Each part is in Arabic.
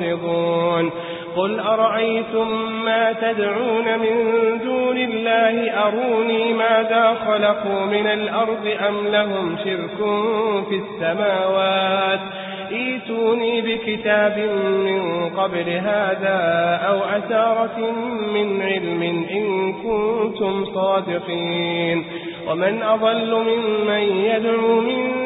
معرضون قل أرأيتم ما تدعون من دون الله؟ أروني ماذا خلقوا من الأرض أم لهم شرك في السماوات؟ إيتوني بكتاب من قبل هذا أو أثارة من علم إن كنتم صادقين. ومن أضل ممن يدعو من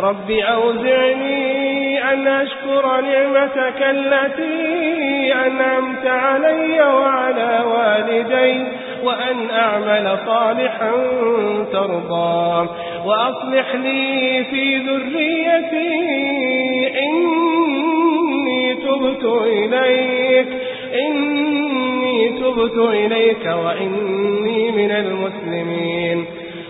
رب أوزعني أن أشكر نعمتك التي أنعمت علي وعلى والدي وأن أعمل صالحا ترضى وأصلح لي في ذريتي إني تبت إليك إني تبت إليك وإني من المسلمين.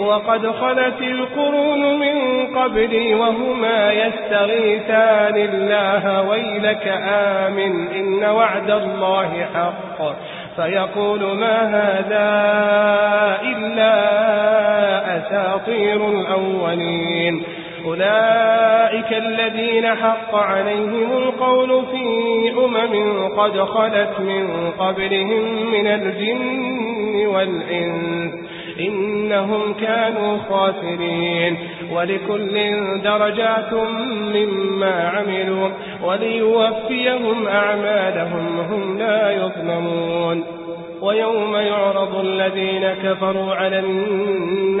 وقد خلت القرون من قبلي وهما يستغيثان الله ويلك آمن إن وعد الله حق. فيقول ما هذا إلا أساطير الأولين. أولئك الذين حق عليهم القول في أمم قد خلت من قبلهم من الجن والإنس. إنهم كانوا خاسرين. ولكل درجات مما عملوا وليوفيهم أعمالهم هم لا يظلمون. ويوم يعرض الذين كفروا على النار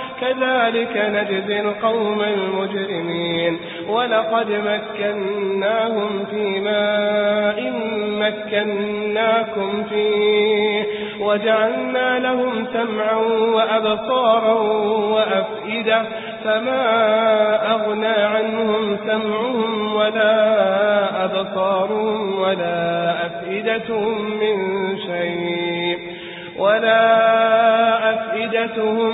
كذلك نجزي القوم المجرمين. ولقد مكناهم في ماء مكناكم فيه وجعلنا لهم سمعا وأبصارا وأفئدة فما أغنى عنهم سمعهم ولا أبصارهم ولا أفئدتهم من شيء ولا أفئدتهم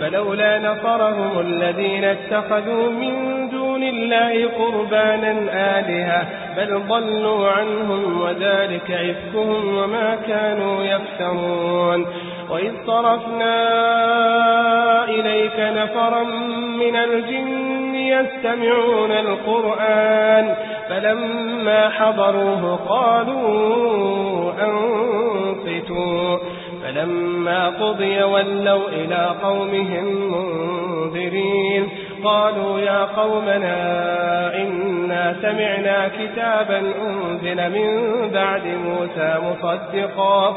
فلولا نصرهم الذين اتخذوا من دون الله قربانا آلهة بل ضلوا عنهم وذلك عفكهم وما كانوا يفترون. وإذ صرفنا إليك نفرا من الجن يستمعون القرآن فلما حضروه قالوا فلما قضي ولوا إلى قومهم منذرين. قالوا يا قومنا إنا سمعنا كتابا أنزل من بعد موسى مصدقا.